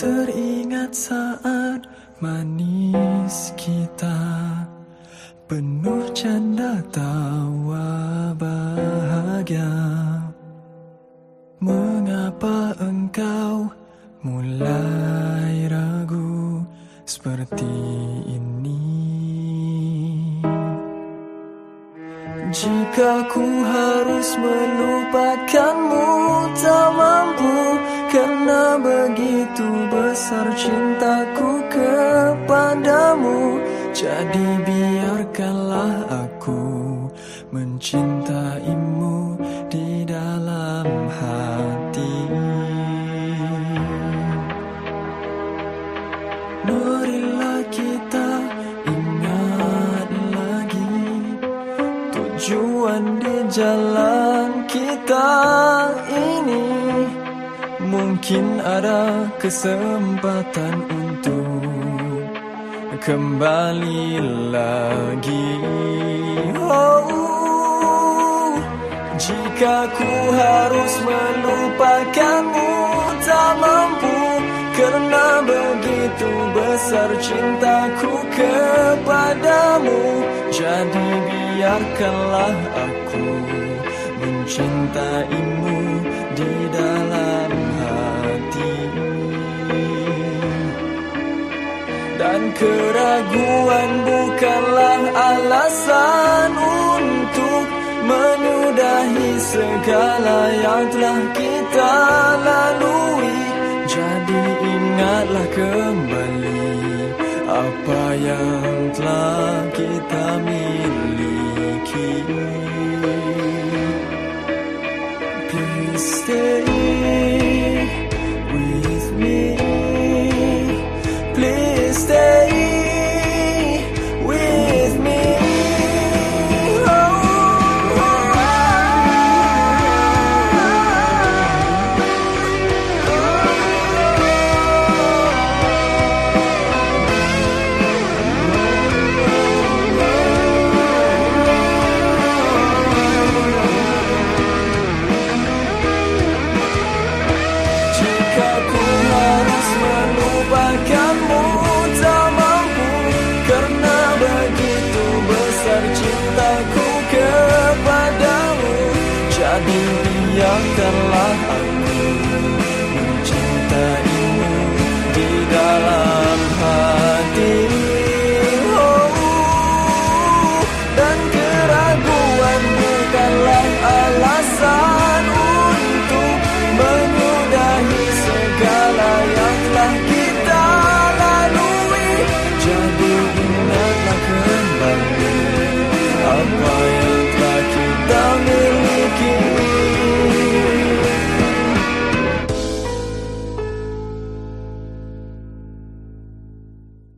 Teringat saat manis kita Penuh canda tawa bahagia. Mengapa engkau mulai ragu seperti ini? Jika ku harus melupakanmu tak mampu begitu besar cintaku kepadamu Jadi biarkanlah aku mencintaimu di dalam hati. Marilah kita ingat lagi Tujuan di jalan kita ini Mungkin ada kesempatan untuk kembali lagi. Oh, Jika ku harus melupakanmu tak mampu Kerana begitu besar cintaku kepadamu. Jadi biarkanlah aku mencintaimu di dalam Dan keraguan bukanlah alasan untuk menudahi segala yang telah kita lalui. Jadi ingatlah kembali apa yang telah kita miliki. terlalu